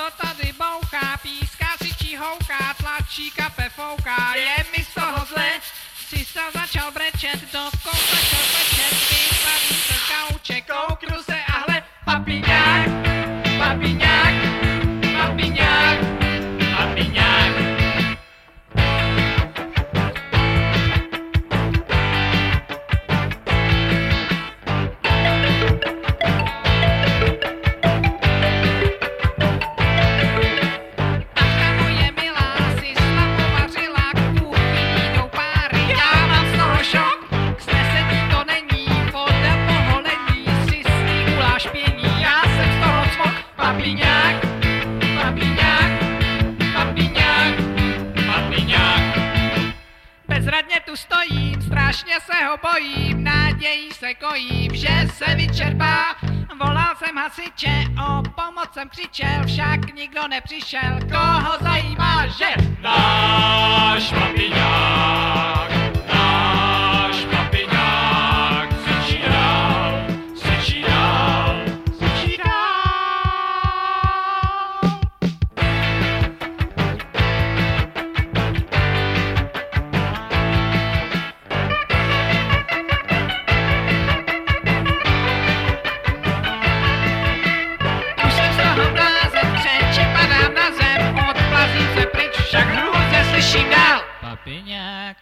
to tady bouchá, píská si čihouká, tlačí kape fouká, je mi z toho zle, si začal brečet do koule. Papiňák, papiňák, papiňák, papiňák. Bezradně tu stojím, strašně se ho bojím, nadějí se kojím, že se vyčerpá. Volal jsem hasiče, o pomoc jsem křičel, však nikdo nepřišel, koho zajímá, že papiňák Beñak